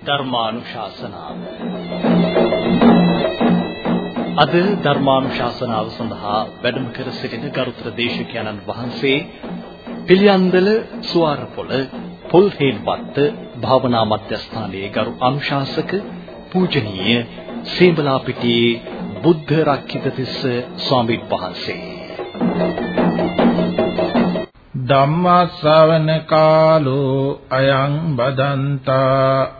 ධර්මානුශාසනාව. අද ධර්මානුශාසනාව සඳහා වැඩම කර සිටින ගරුතර දේශකයන්න් වහන්සේ පිළියන්දල සුවාරපොළ පොල්හේන්වත්ත භාවනා මධ්‍යස්ථානයේ ගරු අනුශාසක පූජනීය සේබලාපිටියේ බුද්ධ රක්කිතතිස්ස ස්වාමීන් වහන්සේ. ධම්මස්සවන කාලෝ අයං බදන්තා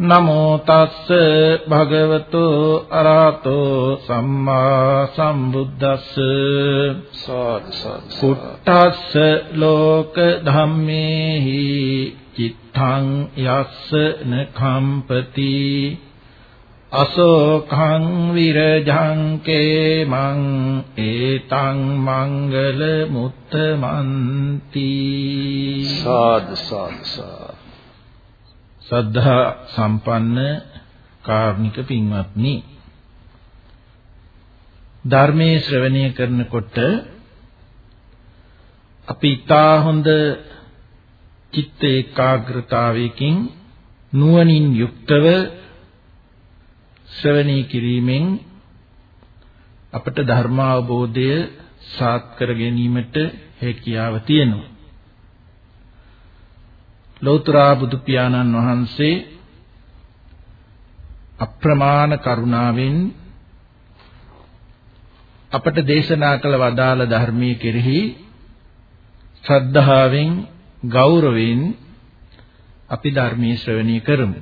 නමෝ තස්ස භගවතෝ අරහතෝ සම්මා සම්බුද්දස්ස. කුට්ටස්ස ලෝක ධම්මේහි චිත්තං යස්ස නඛම්පති. අසෝඛං විරජං කේමං ඒතං මංගල මුත්තමන්ති. සාදු සාදු සද්ධා සම්පන්න කාර්මික පින්වත්නි ධර්මයේ ශ්‍රවණය කරනකොට අපි ඊටා හොඳ චිත්ත ඒකාග්‍රතාවයකින් නුවණින් යුක්තව ශ්‍රවණී කිරීමෙන් අපට ධර්ම අවබෝධය සාත් කර ගැනීමට හැකියාව තියෙනවා. ලෞතර බුදු පියාණන් වහන්සේ අප්‍රමාණ කරුණාවෙන් අපට දේශනා කළ වදාළ ධර්මයේ කෙරෙහි ශ්‍රද්ධාවෙන් ගෞරවයෙන් අපි ධර්මයේ ශ්‍රවණය කරමු.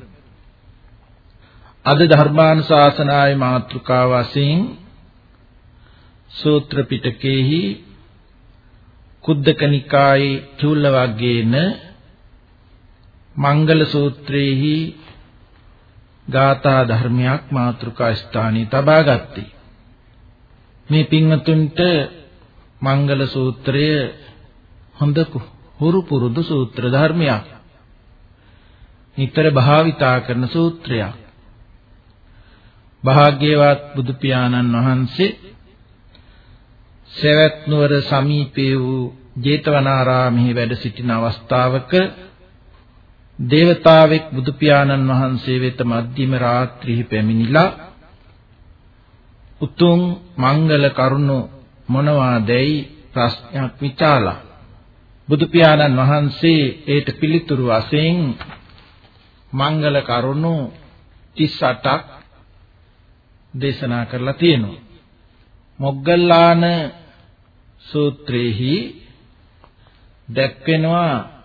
අද ධර්මානුශාසනාවේ මාතෘකාව වශයෙන් සූත්‍ර පිටකයේහි කුද්දක නිකායේ චූල වර්ගයේන මංගල සූත්‍රයේහි ගාථා ධර්මයක් මාතෘකා ස්ථානයේ තබා ගත්තේ. මේ පින්වතුන්ට මංගල සූත්‍රය හොඳ හුරු පුරුදු සූත්‍ර ධර්මයක්. නිතර භාවිතා කරන සූත්‍රයක්. භාග්‍යවත් බුදු පියාණන් වහන්සේ සවැත් නුවර සමීපේ වූ ජේතවනාරාමෙහි වැඩ සිටින අවස්ථාවක දේවතාවෙක් බුදු පියාණන් වහන්සේ වෙත මධ්‍යම රාත්‍රිෙහි පැමිණිලා උතුම් මංගල කරුණු මොනවාදැයි ප්‍රශ්නයක් විචාලා බුදු පියාණන් වහන්සේ ඒට පිළිතුරු වශයෙන් මංගල කරුණු 38ක් දේශනා කරලා තියෙනවා. මොග්ගල්ලාන සූත්‍රයේහි දැක්වෙනවා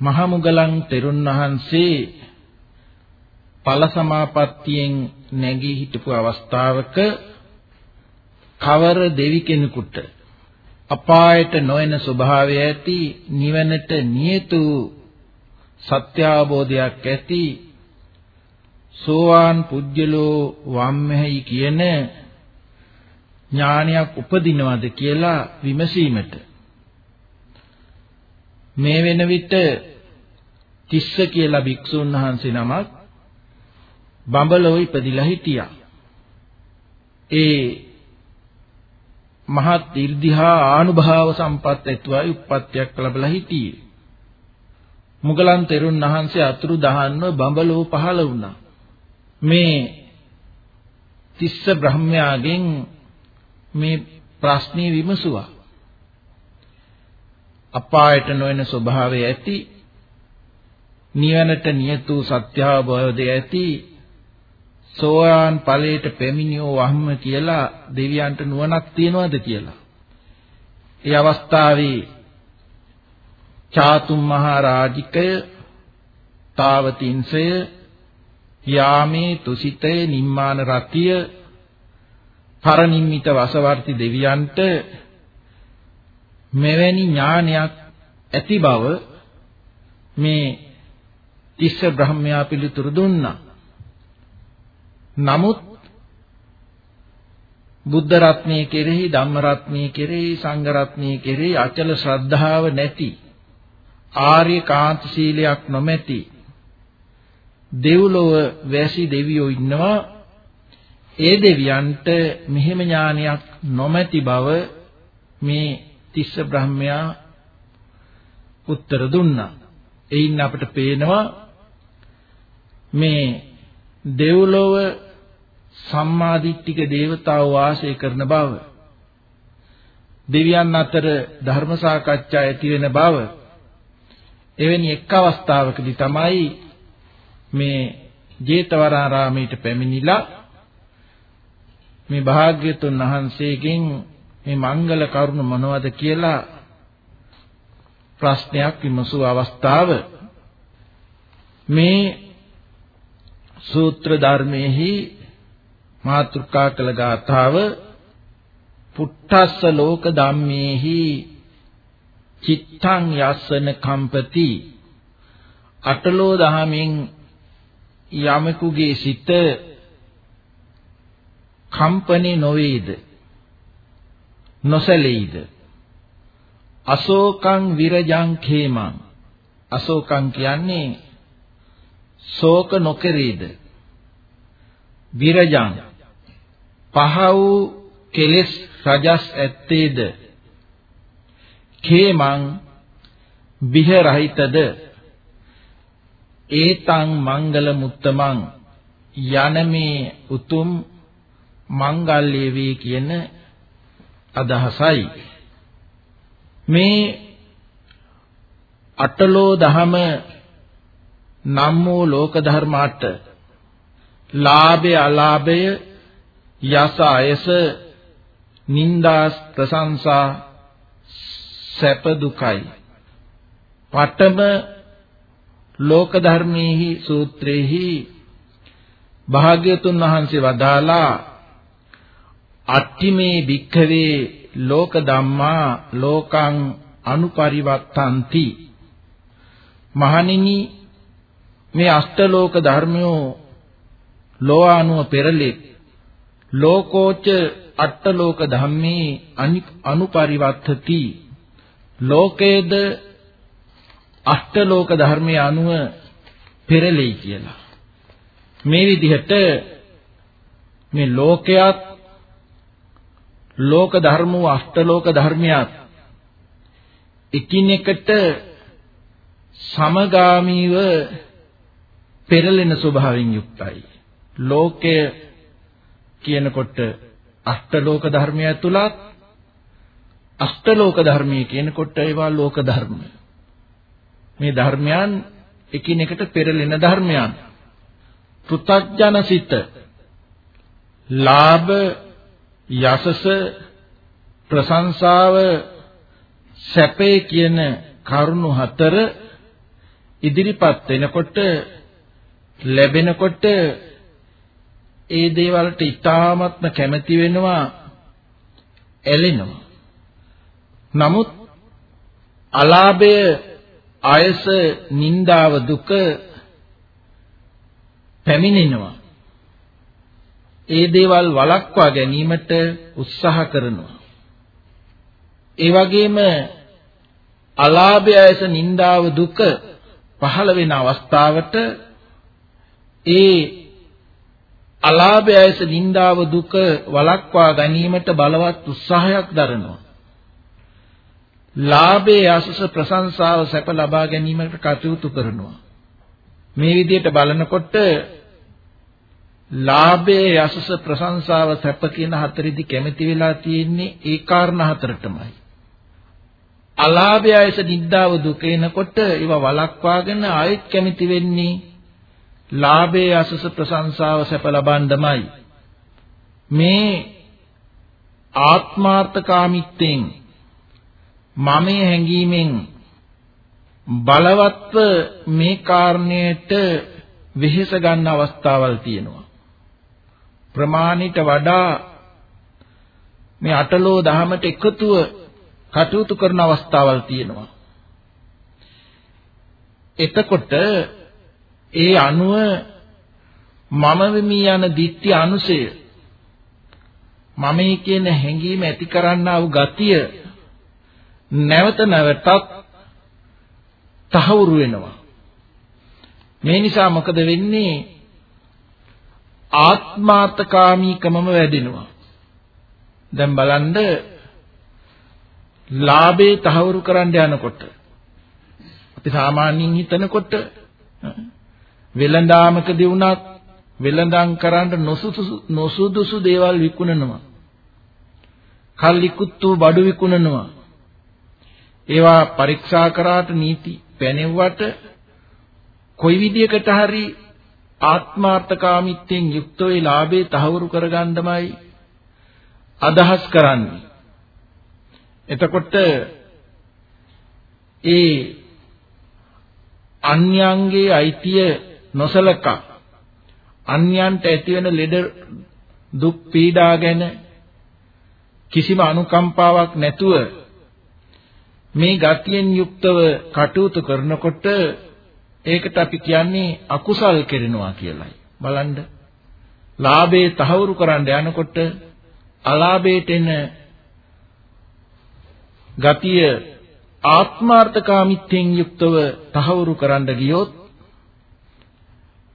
මහමුගලන් තෙරුන් වහන්සේ ඵල සමාපත්තියෙන් නැගී හිටපු අවස්ථාවක කවර දෙවි කෙනෙකුට අපායට නොයන ස්වභාවය ඇති නිවනට නියතු සත්‍ය අවබෝධයක් ඇති සෝවාන් පුජ්‍යලෝ වම්මෙහි කියන ඥානයක් උපදිනවද කියලා විමසීමට මේ වෙන විට තිස්ස කියලා භික්ෂුන් වහන්සේ නමක් බඹලෝ ඉපදිලා හිටියා. ඒ මහත් 이르දිහා ආනුභාව සම්පත් ඇතුවයි උප්පත්තියක් ලැබලා හිටියේ. මුගලන් තෙරුන් වහන්සේ අතුරු දහන්ව බඹලෝ පහළ වුණා. මේ තිස්ස බ්‍රහ්මයාගෙන් මේ ප්‍රශ්නේ විමසුවා. අපායට නොයන ස්වභාවය ඇති නිවනට නියතු සත්‍ය අවබෝධය ඇති සෝවාන් ඵලයට පැමිණියෝ වහම කියලා දෙවියන්ට නුවණක් තියනවද කියලා. ඒ අවස්ථාවේ චාතුම් මහරජිකය තාවතින්සය යාමේ තුසිතේ නිම්මාන රතිය පරනිම්මිත වසවර්ති දෙවියන්ට මෙවැනි ඥානයක් ඇති බව මේ තිස්ස බ්‍රහ්මයා පිළිතුරු දුන්නා. නමුත් බුද්ධ රත්නයේ කෙරෙහි ධම්ම රත්නයේ කෙරෙහි සංඝ රත්නයේ කෙරෙහි අචල ශ්‍රද්ධාව නැති ආර්ය කාන්ත සීලයක් නොමැති දෙව්ලොව වැසි දෙවියෝ ඉන්නවා ඒ දෙවියන්ට මෙහෙම ඥානයක් නොමැති බව මේ තිස්ස බ්‍රහ්මයා උත්තර දුන්නා. එයින් අපිට පේනවා මේ දෙව්ලොව සම්මාදිට්ඨික දේවතාවෝ වාසය කරන බව දෙවියන් අතර ධර්ම සාකච්ඡා ඇති වෙන බව එවැනි එක් අවස්ථාවකදී තමයි මේ ජේතවනාරාමයට පැමිණිලා මේ භාග්‍යතුන් වහන්සේගෙන් මේ මංගල කරුණ මොනවද කියලා ප්‍රශ්නයක් විමසූ අවස්ථාව මේ සූත්‍ර ධර්මයේහි මාතෘකා කළ ගාථාව පුට්ටස්ස ලෝක ධම්මේහි චිත්තං යස්සන කම්පති අටලෝ දහමින් යමකුගේ සිත කම්පණි නොවේද? නොසැලෙයිද? අශෝකං විරජං khේමං අශෝකං කියන්නේ ශෝක නොකරේද? විරජං. පහ වූ කෙලෙස් රජස් ඇත්තේද? khේමං විහ රහිතද? ඒතං මංගල මුත්තමං. යනමේ උතුම් මංගල්‍ය වේ කියන අදහසයි. මේ අටලෝ දහම නම් වූ ලෝක ධර්ම අට ලාභය අලාභය යස අයස නිന്ദා ප්‍රශංසා සැප දුකයි. පඨම ලෝක ධර්මයේහි සූත්‍රයේහි භාග්‍යතුන් වහන්සේ වදාලා අට්ඨිමේ භික්ඛවේ ලෝක ධම්මා ලෝකං අනුපරිවත්තಂತಿ. මහණෙනි මේ අෂ්ටලෝක ධර්මයෝ ලෝආනුව පෙරලෙත් ලෝකෝච අට්ඨලෝක ධම්මේ අනුපරිවත්තති. ලෝකේද අෂ්ටලෝක ධර්මයේ අනුව පෙරලෙයි කියලා. මේ විදිහට මේ ලෝකයක් ලෝක ධර්ම වූ අෂ්ටලෝක ධර්මයක් එකිනෙකට සමගාමීව පෙරලෙන ස්වභාවයෙන් යුක්තයි. ලෝකය කියනකොට අෂ්ටලෝක ධර්මය ඇතුළත් අෂ්ටලෝක ධර්මයේ කියනකොට ඒවා ලෝක ධර්ම. මේ ධර්මයන් එකිනෙකට පෙරලෙන ධර්මයන්. පෘථග්ජනසිත ලාභ යසස ප්‍රශංසාව සැපේ කියන කරුණු හතර ඉදිරිපත් වෙනකොට ලැබෙනකොට ඒ දේවල්ට ඉතාමත්ම කැමති වෙනවා ඇලෙනවා. නමුත් අලාභය ආයස නිന്ദාව දුක පැමිණෙනවා. ඒ දේවල් වළක්වා ගැනීමට උත්සාහ කරනවා. ඒ වගේම අලාභය ඇස නින්දාව දුක පහළ වෙන අවස්ථාවට ඒ අලාභය ඇස නින්දාව දුක වළක්වා ගැනීමට බලවත් උත්සාහයක් දරනවා. ලාභයේ ආසස ප්‍රශංසාව සැප ලබා ගැනීමට කටයුතු කරනවා. මේ විදිහට බලනකොට ලාභයේ යසස ප්‍රශංසාව සැප කියන හතරෙදි කැමති වෙලා තියෙන්නේ ඒ කාරණා හතරටමයි. අලාභයයස නිද්දාව දුක එනකොට ඒව වළක්වාගෙන ආයෙත් කැමති වෙන්නේ ලාභයේ යසස ප්‍රශංසාව සැප ලබන්නමයි. මේ ආත්මාර්ථකාමීත්වයෙන් මමයේ හැඟීමෙන් බලවත්ව මේ කාරණයට වෙහෙස ගන්න අවස්ථාවල් තියෙනවා. ප්‍රමාණිට වඩා මේ අටලෝ දහමට එකතුව කටයුතු කරන අවස්ථාවල් තියෙනවා. එතකොට ඒ අනුව මම වෙමි යන ditthi අනුසය මමයි කියන හැඟීම ඇති කරන්නා වූ ගතිය නැවත නැවතත් තහවුරු වෙනවා. මේ නිසා මොකද වෙන්නේ? ආත්මාර්ථකාමීකමම වැඩෙනවා. දැන් බලන්න ලාභේ තහවුරු කරන්න යනකොට අපි සාමාන්‍යයෙන් හිතනකොට වෙළඳාමකදී වුණත් වෙළඳාම් කරන්න නොසුදුසු නොසුදුසු දේවල් විකුණනවා. කල්ලිකුත්තු බඩු විකුණනවා. ඒවා පරීක්ෂා කරාට නීති පැනෙව්වට කොයි විදියකට හරි ආත්මාර්ථකාමීත්වයෙන් යුක්ත වේ ලාභේ තහවුරු කරගන්නමයි අදහස් කරන්නේ. එතකොට ඒ අන්‍යයන්ගේ අයිතිය නොසලකා අන්‍යයන්ට ඇතිවෙන ලෙඩ දුක් පීඩා ගැන කිසිම අනුකම්පාවක් නැතුව මේ ගතියෙන් යුක්තව කටයුතු කරනකොට ඒකට අපි කියන්නේ අකුසල් කෙරෙනවා කියලයි. බලන්න. ලාභේ තහවුරු කරන්න යනකොට අලාභයට එන ගතිය ආත්මාර්ථකාමීත්වයෙන් යුක්තව තහවුරු කරන්න ගියොත්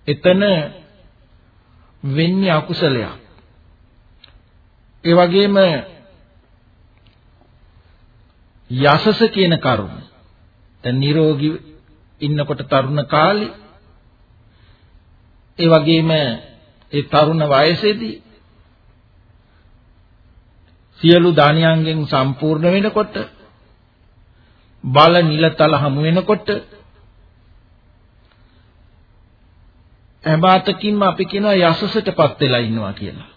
එතන වෙන්නේ අකුසලයක්. ඒ වගේම යසස කියන කරුණ. දැන් නිරෝගී ඉන්නකොට තරුණ කාලේ ඒ වගේම ඒ තරුණ වයසේදී සියලු දානියන්ගෙන් සම්පූර්ණ වෙනකොට බල නිලතල හමු වෙනකොට හැබාතකින්ම අපි කියනවා යසසටපත් වෙලා ඉන්නවා කියලා.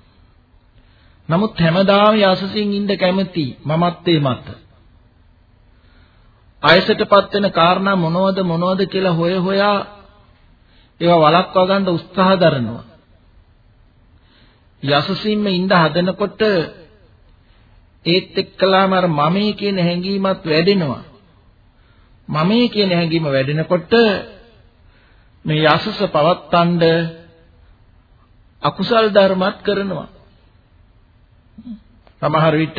නමුත් හැමදාම යසසින් ඉන්න කැමති මමත්වේ මත. අයසටපත් වෙන කාරණා මොනවද මොනවද කියලා හොය හොයා ඒවා වළක්වා ගන්න උත්සාහ දරනවා. යසසින්ම ඉඳ හදනකොට ඒත් එක්කලාම අර මමේ කියන හැඟීමත් වැඩෙනවා. මමේ කියන හැඟීම වැඩෙනකොට මේ යසස පවත්තන්න අකුසල් ධර්මත් කරනවා. සමහර විට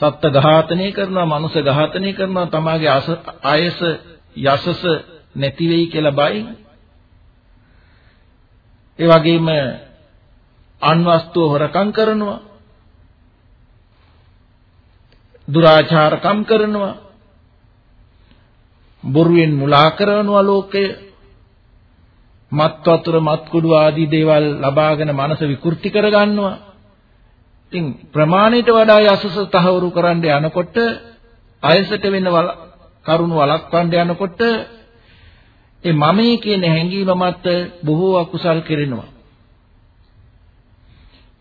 සත්ත්ව ඝාතනය කරනවා, මනුෂ්‍ය ඝාතනය කරනවා, තමාගේ ආයස යසස නැති වෙයි කියලා බයි. ඒ වගේම අන්වස්තුව හොරකම් කරනවා. දුරාචාරකම් කරනවා. බොරුවෙන් මුලා කරනවා ලෝකය. මත් වතුර මත් කුඩු ආදී දේවල් ලබාගෙන මනස විකෘති කරගන්නවා. ඉතින් ප්‍රමාණයට වඩා යසස තහවුරු කරන්න යනකොට අයසට වෙන කරුණු වළක්වන්න යනකොට ඒ මමයේ කියන හැඟීම මත බොහෝ අකුසල් කෙරෙනවා.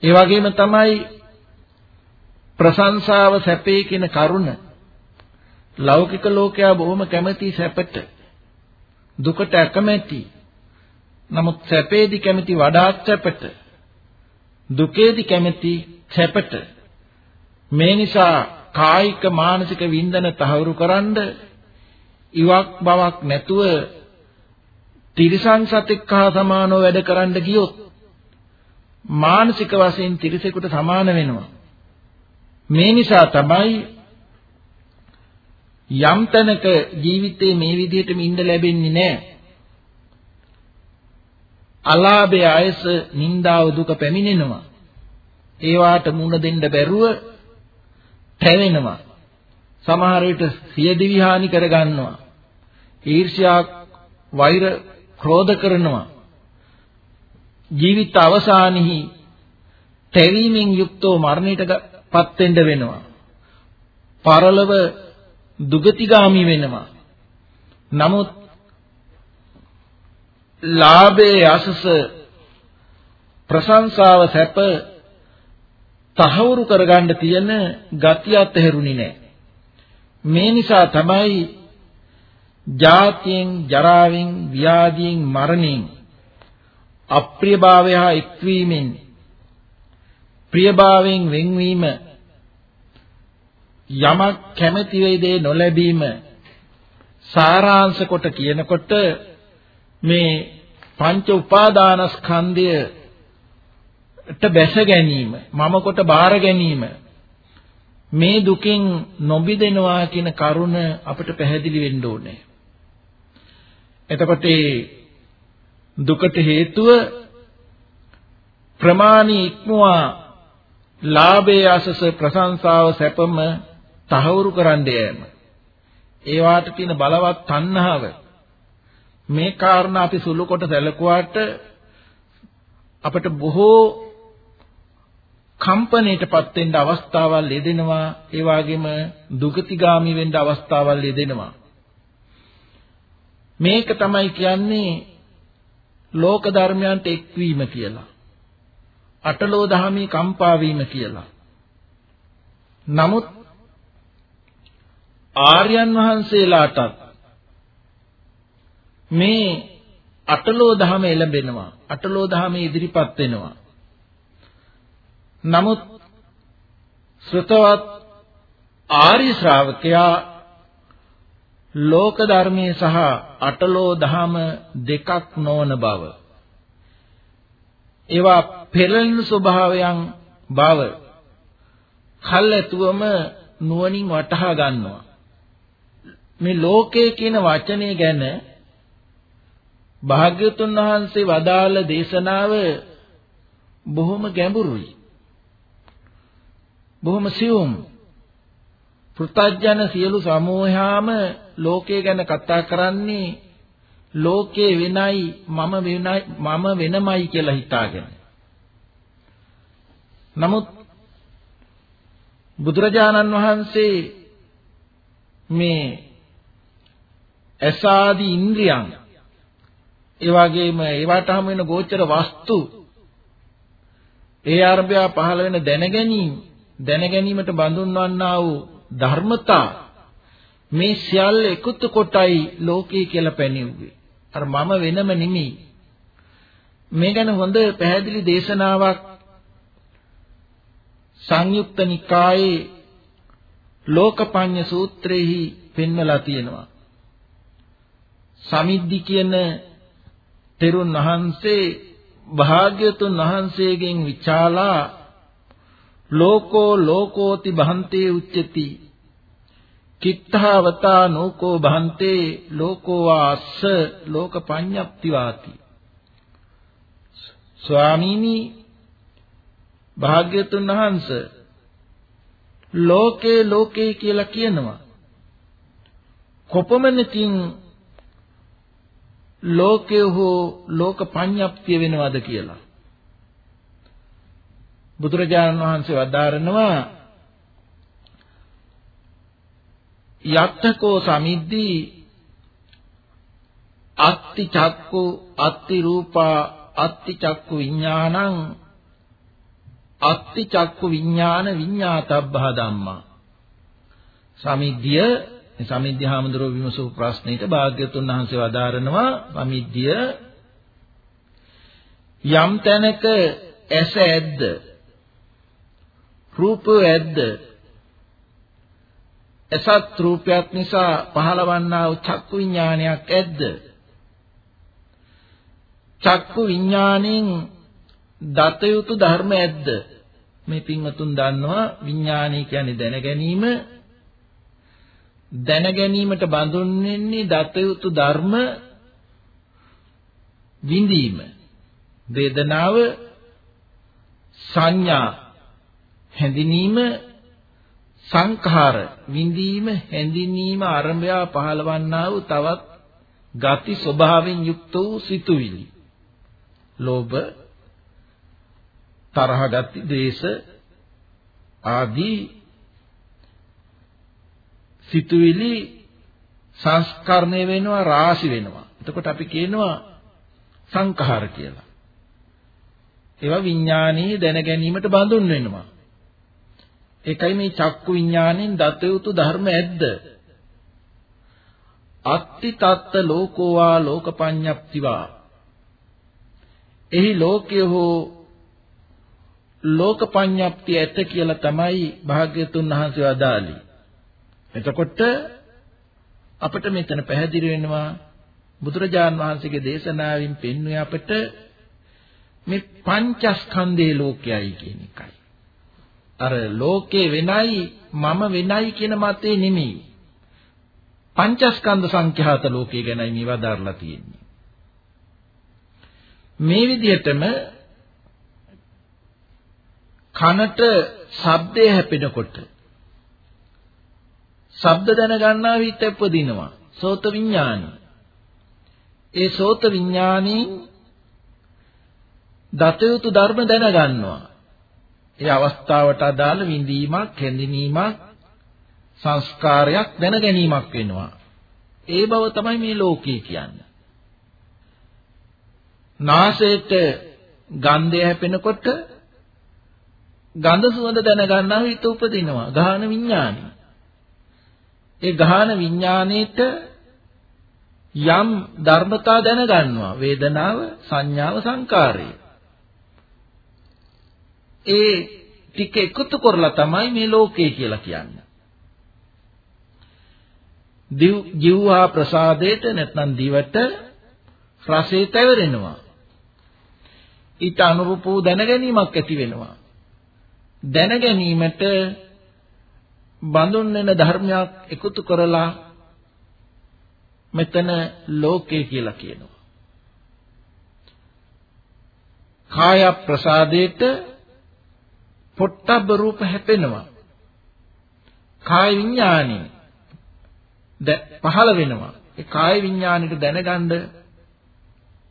ඒ වගේම තමයි ප්‍රශංසාව සැපේ කියන කරුණ ලෞකික ලෝකයා බොහොම කැමති සැපට දුකට අකමැති නමුත් සැපේදී කැමති වඩාත් සැපට දුකේදී කැමති සැපට මේ නිසා කායික මානසික වින්දන තහවුරු කරන්ඩ ඉවක් බවක් නැතුව තිරිසන් සතෙක් හා සමානව වැඩ කරන්න ගියොත් මානසික වශයෙන් තිරිසෙකුට සමාන වෙනවා. මේ නිසා තමයි යම් තැනක ජීවිතේ මේ විදිහටම ඉඳ ලැබෙන්නේ නැහැ අලාභය ආයස නිന്ദාව දුක පැමිණෙනවා ඒවාට මුණ දෙන්න බැරුව පැවෙනවා. සමහර විට සිය දිවි හානි කර ගන්නවා. ඊර්ෂ්‍යා වෛර ක්‍රෝධ කරනවා. ජීවිත අවසානෙහි තැවීමෙන් යුක්තව මරණයටපත් වෙන්න වෙනවා. පරලොව දුගතිගාමි වෙනවා. නමුත් ලාභයේ අසස ප්‍රශංසාව සැප තහවුරු කරගන්න තියෙන ගතිය අතහැරුණේ නැහැ. මේ නිසා තමයි ජාතියෙන් ජරාවෙන් ව්‍යාධියෙන් මරණයෙන් අප්‍රියභාවය හා එක්වීමෙන් ප්‍රියභාවයෙන් වෙන්වීම යමක් කැමැති වේදේ නොලැබීම සාරාංශ කොට කියනකොට මේ පංච උපාදානස්කන්ධය බැස ගැනීම මම කොට බාර ගැනීම මේ දුකෙන් නොබිදෙනවා කියන කරුණ අපිට පැහැදිලි වෙන්න ඕනේ. එතකොට දුකට හේතුව ප්‍රමාණී ඉක්මවා ලාභයේ අසස ප්‍රශංසාව සැපම තහවුරු කරන්න යෑම. ඒ වාට තියෙන බලවත් තණ්හාව මේ කාරණා අපි සුළු කොට සැලකුවාට අපට බොහෝ කම්පණයටපත් වෙන්න අවස්ථාවල් ලැබෙනවා ඒ වගේම දුගතිගාමි වෙන්න අවස්ථාවල් ලැබෙනවා මේක තමයි කියන්නේ ලෝක ධර්මයන්ට එක්වීම කියලා. අටලෝ දහමේ කම්පා වීම කියලා. නමුත් ආර්යයන් වහන්සේලාටත් මේ අටලෝ දහම එළඹෙනවා. අටලෝ දහමේ ඉදිරිපත් වෙනවා. නමුත් ශ්‍රතවත් ආර්ය ශ්‍රාවකයා ලෝක ධර්මයේ සහ අටලෝ දහම දෙකක් නොවන බව. ඒවා පෙරළෙන ස්වභාවයන් බව කල්ැතුවම නුවණින් වටහා ගන්නවා. මේ ලෝකයේ කියන වචනේ ගැන භාග්‍යතුන් වහන්සේ වදාළ දේශනාව බොහොම ගැඹුරුයි. බොහොම සියුම්. පෘථජන සියලු සමූහයාම ලෝකය ගැන කතා කරන්නේ ලෝකේ වෙනයි මම වෙනයි මම වෙනමයි කියලා හිතාගෙන. නමුත් බුදුරජාණන් වහන්සේ මේ ඇසාදී ඉන්ද්‍රියන් ඒ වගේම ඒවට හමු වෙන ගෝචර වස්තු ඒ ආරම්භය පහළ වෙන දැනගැනීම දැනගැනීමට බඳුන් වන්නා වූ ධර්මතා මේ සියල්ල එකතු කොටයි ලෝකය කියලා පැනෙන්නේ. අර මම වෙනම නෙමෙයි. මේ ගැන හොඳ පැහැදිලි දේශනාවක් සංයුක්ත නිකායේ ලෝකපඤ්ඤ සූත්‍රයේහි පෙන්වලා තියෙනවා. සමිද්දි කියන තෙරුන් වහන්සේ භාග්‍යතුන් වහන්සේගෙන් විචාලා ලෝකෝ ලෝකෝති බහන්තේ උච්චති. කිත්තවතා නෝකෝ බහන්තේ ලෝකෝ වාස්ස ලෝක පඤ්ඤප්ති වාති ස්වාමීනි භාග්‍යතුන් වහන්සේ ලෝකේ ලෝකේ කියලා කියනවා. කොපමණකින් ලෝකය හෝ ලෝක පඤ්ඤප්තිය වෙනවද කියලා. බුදුරජාණන් වහන්සේ වදාරනවා යත්තකෝ සමිද්දී අත්ති චක්කු අත්ති රූපා අත්ති චක්කු විඥානං අත්ති චක්කු විඥාන විඤ්ඤාතබ්බහ ධම්මා සමිද්දිය මේ සමිද්ධි හාමුදුරුවෝ විමසූ ප්‍රශ්නෙට භාග්‍යතුන් වහන්සේ වදාරනවා සමිද්ධිය යම් තැනක ඇස ඇද්ද? රූපය ඇද්ද? එසත් රූපයක් නිසා පහළවන්නා වූ චක්කු විඥානයක් ඇද්ද? චක්කු විඥාණයෙන් දත යුතු ධර්ම ඇද්ද? මේ පින්වතුන් දන්නවා විඥානය කියන්නේ දැන ගැනීම දැන ගැනීමට බඳුන් වෙන්නේ දත යුතු ධර්ම විඳීම. වේදනාව සංඥා හැඳිනීම සංඛාර විඳීම හැඳිනීම ආරම්භය පහළවන්නා වූ තවත් ගති ස්වභාවයෙන් යුක්ත වූ සිතුවිලි. ලෝභ තරහ ගති දේශ ආදී සිතුවිලි සංස්කරණය වෙනවා රාශි වෙනවා. එතකොට අපි කියනවා සංඛාර කියලා. ඒවා විඥානීය දැන ගැනීමට බඳුන් වෙනවා. ඒකයි මේ චක්කු විඥාණයෙන් දත යුතු ධර්ම ඇද්ද? අත්ති තත්ත ලෝකෝවා ලෝකපඤ්ඤප්තිවා. එහි ලෝකය හෝ ලෝකපඤ්ඤප්තිය ඇත කියලා තමයි භාග්‍යතුන් වහන්සේ වදාළේ. එතකොට අපිට මෙතන පැහැදිලි වෙනවා බුදුරජාන් වහන්සේගේ දේශනාවෙන් පෙන්වුවේ අපට මේ පංචස්කන්ධේ ලෝකයයි කියන එකයි. අර ලෝකේ වෙනයි මම වෙනයි කියන මතේ නෙමෙයි. පංචස්කන්ධ සංඛ්‍යාත ලෝකේ ගැනයි මේ වදාරලා තියෙන්නේ. මේ විදිහටම කනට ශබ්දය හැපෙනකොට ශබ්ද දැනගන්නා විට උපදිනවා සෝත විඥානි. ඒ සෝත විඥානයෙන් දතයුතු ධර්ම දැනගන්නවා. ඒ අවස්ථාවට අදාළ විඳීමක්, හැඳිනීමක්, සංස්කාරයක් දැන ගැනීමක් වෙනවා. ඒ බව තමයි මේ ලෝකේ කියන්නේ. නාසයට ගන්ධය හැපෙනකොට ගන්ධ සුවඳ දැනගන්නා හිත උපදිනවා. ගාහන විඥානි. ඒ ගාහන විඥාණයට යම් ධර්මතා දැනගන්නවා. වේදනාව, සංඥාව, සංකාරය. ඒ ටික එකතු කරලා තමයි මේ ලෝකය කියලා කියන්නේ. දිව් ජීවහා ප්‍රසාදයට නැත්නම් දිවට රසය තැවරෙනවා. ඊට අනුරූප වූ දැනගැනීමක් ඇති වෙනවා. දැනගැනීමට බඳුන් වෙන ධර්මයක් එකතු කරලා මෙතන ලෝකය කියලා කියනවා. කාය ප්‍රසාදයට පොට්ටබ්බ රූප හැපෙනවා. කාය විඥානෙ පහළ වෙනවා. ඒ කාය විඥානෙට දැනගන්න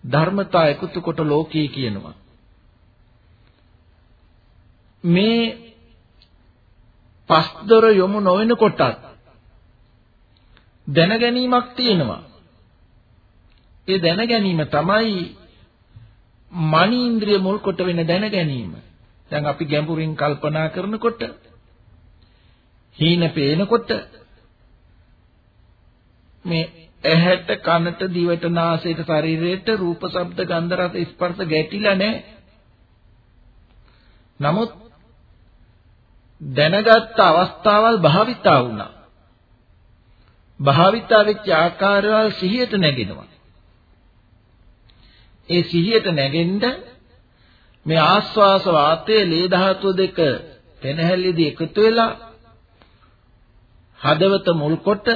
ධර්මතා එකතු කොට ලෝකී කියනවා. මේ පස්දොර යොමු නොවන කොටත් දැනගැනීමක් තියෙනවා. ඒ දැනගැනීම තමයි මනීන්ද්‍රිය මුල් කොට වෙන දැනගැනීම. දැන් අපි ගැඹුරින් කල්පනා කරනකොට හීන පේනකොට මේ ඇහැට කනට දිවට නාසයට ශරීරයට රූප ශබ්ද ගන්ධ රස ස්පර්ශ ගැටිලා නැහැ. නමුත් දැනගත් අවස්ථාවල් භාවිතා වුණා. භාවිතා වෙච්ච ආකාරවල සිහියට නැගෙනවා. ඒ සිහියට නැගෙන්න මේ ආස්වාස වාතයේ ලේ ධාතු දෙක පෙනහැල්ලේදී එකතු වෙලා හදවත මුල් කොට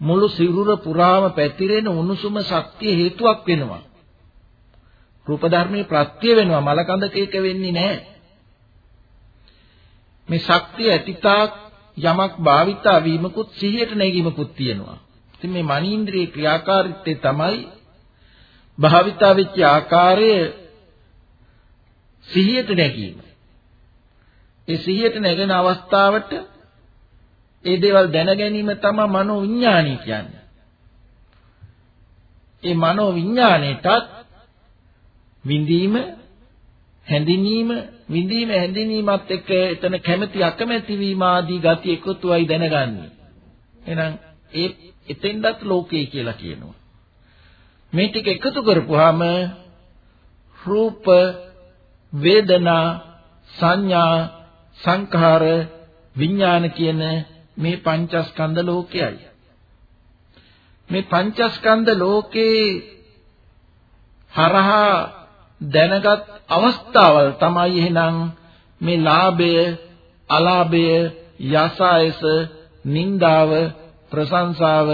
මුළු සිරුර පුරාම පැතිරෙන උණුසුම ශක්තිය හේතුවක් වෙනවා. රූප ධර්මයේ ප්‍රත්‍ය වෙනවා මලකඳක එක වෙන්නේ නැහැ. මේ ශක්තිය ඇතිතාක් යමක් භාවිතා වීමකුත් සිහියට නැගීමකුත් තියෙනවා. ඉතින් මේ මනීන්ද්‍රියේ ක්‍රියාකාරීත්වය තමයි භාවිතා වෙච්ච ආකාරය සිහියට නැගීම. ඒ සිහියට නැගෙන අවස්ථාවට ඒ දේවල් දැන ගැනීම තමයි මනෝ විඥානය කියන්නේ. ඒ මනෝ විඥාණයටත් විඳීම, හැඳිනීම, විඳීම හැඳිනීමත් එක්ක එතන කැමැති අකමැති වීම ආදී ගති එකතුවයි දැනගන්නේ. එහෙනම් ඒ එතෙන්දත් ලෝකේ කියලා කියනවා. මේ ටික එකතු කරපුවාම රූප වේදනා සංඥා සංඛාර විඥාන කියන මේ පංචස්කන්ධ ලෝකයයි. මේ පංචස්කන්ධ ලෝකේ හරහා දැනගත් අවස්ථාවල් තමයි එහෙනම් මේ ලාභය, අලාභය, යසායස, නිന്ദාව, ප්‍රශංසාව,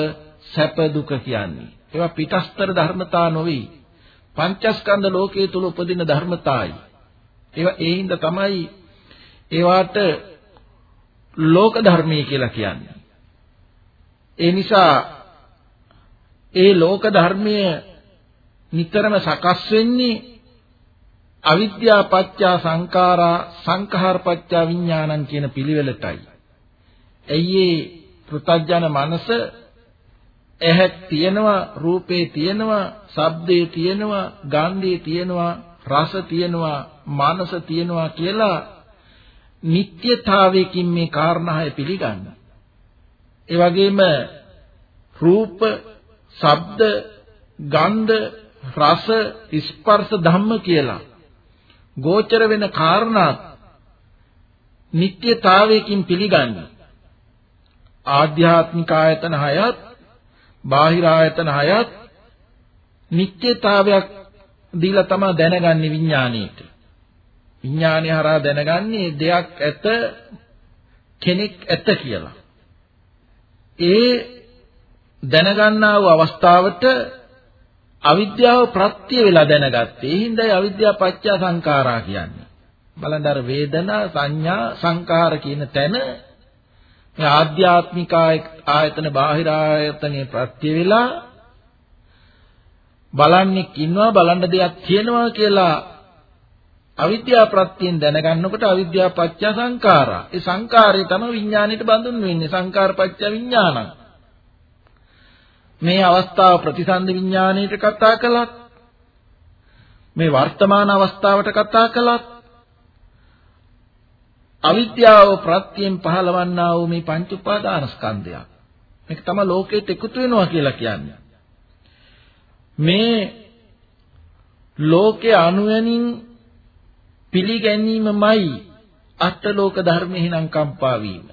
සැප දුක කියන්නේ. ඒවා පිටස්තර ධර්මතා නොවේ. පංචස්කන්ධ ලෝකයේ තුල උපදින ධර්මතායි. ඒවා ඒ හින්දා තමයි ඒවාට ලෝක ධර්මයේ කියලා කියන්නේ. ඒ නිසා ඒ ලෝක ධර්මය නිතරම සකස් වෙන්නේ අවිද්‍යා පත්‍යා සංඛාරා සංඛාර පත්‍යා විඥානං කියන පිළිවෙලටයි. ඇයි ඒ පෘථග්ජන මනස ඇහක් තියෙනවා රූපේ තියෙනවා ශබ්දේ තියෙනවා ගන්ධේ තියෙනවා රස තියෙනවා මානස තියෙනවා කියලා නිත්‍යතාවයකින් මේ කාරණාය පිළිගන්න. ඒ වගේම රූප, ශබ්ද, ගන්ධ, රස, ස්පර්ශ ධම්ම කියලා ගෝචර වෙන කාරණා නිත්‍යතාවයකින් පිළිගන්න. ආධ්‍යාත්මික ආයතන හයත්, බාහිර ආයතන හයත් නිත්‍යතාවයක් දීලා තමයි දැනගන්නේ විඥාණයට. විඥාණය හරහා දැනගන්නේ දෙයක් ඇත කෙනෙක් ඇත කියලා. ඒ දැනගන්නා වූ අවස්ථාවට අවිද්‍යාව ප්‍රත්‍ය වෙලා දැනගත්තේ. ඒ හින්දායි අවිද්‍යාව පත්‍ය සංඛාරා කියන්නේ. බලන්න අර වේදනා සංඥා සංඛාර කියන තැන මේ ආධ්‍යාත්මික ආයතන බාහිර ආයතනේ ප්‍රත්‍ය වෙලා බලන්නෙක් ඉන්නවා බලන්න දෙයක් තියෙනවා කියලා අවිද්‍යාව ප්‍රත්‍යයෙන් දැනගන්නකොට අවිද්‍යාව පත්‍ය සංඛාරා. ඒ සංඛාරය තමයි විඥාණයට බඳුන් වෙන්නේ. සංඛාර පත්‍ය විඥානං. මේ අවස්ථාව ප්‍රතිසන්දි විඥාණයට කතා කළත් මේ වර්තමාන අවස්ථාවට කතා කළත් අවිද්‍යාව ප්‍රත්‍යයෙන් පහළවන්නා වූ මේ පංච උපාදාන ස්කන්ධයක්. මේක තමයි ලෝකෙට එකතු වෙනවා කියලා කියන්නේ. මේ ලෝකේ අනුවැනින් පිළිගැනීමමයි අටලෝක ධර්මෙහි නම් කම්පා වීම.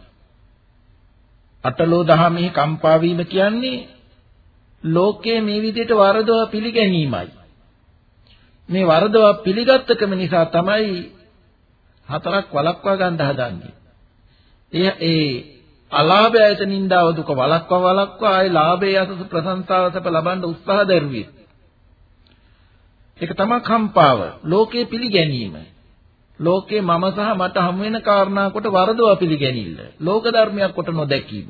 අටලෝ දහමෙහි කම්පා වීම කියන්නේ ලෝකයේ මේ විදිහට වරදව පිළිගැනීමයි. මේ වරදව පිළිගත්තකම නිසා තමයි හතරක් වළක්වා ගන්න හදන්නේ. ඒ ඒ අලාභය ඇත නින්දාව දුක වළක්වා වළක්වා ආයේ ලාභයේ අසස ප්‍රශංසාව සැප ලබන්න උත්සාහ දරුවේ. ඒක තමයි කම්පාව. ලෝකයේ පිළිගැනීම. ලෝකේ මම සහ මට හමු වෙන කාරණා කොට වරදව පිළිගැනිල්ල. ලෝක ධර්මයක් කොට නොදැකීම.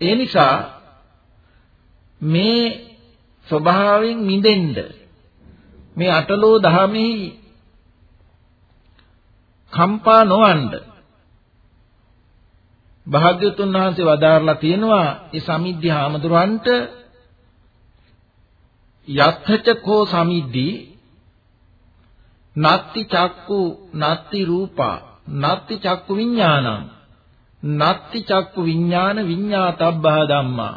ඒ නිසා මේ ස්වභාවයෙන් මිදෙන්න මේ අටලෝ දහමෙහි කම්පා නොවන්න භාග්‍යතුන් වහන්සේ වදාarලා තියෙනවා ඒ සමිද්ධි හාමුදුරන්ට යත්තචකෝ සමිද්ධි නත්ති චක්කු නත්ති රූපා නත්ති චක්කු විඥානං නත්ති චක්කු විඥාන විඤ්ඤාතබ්බහ ධම්මා.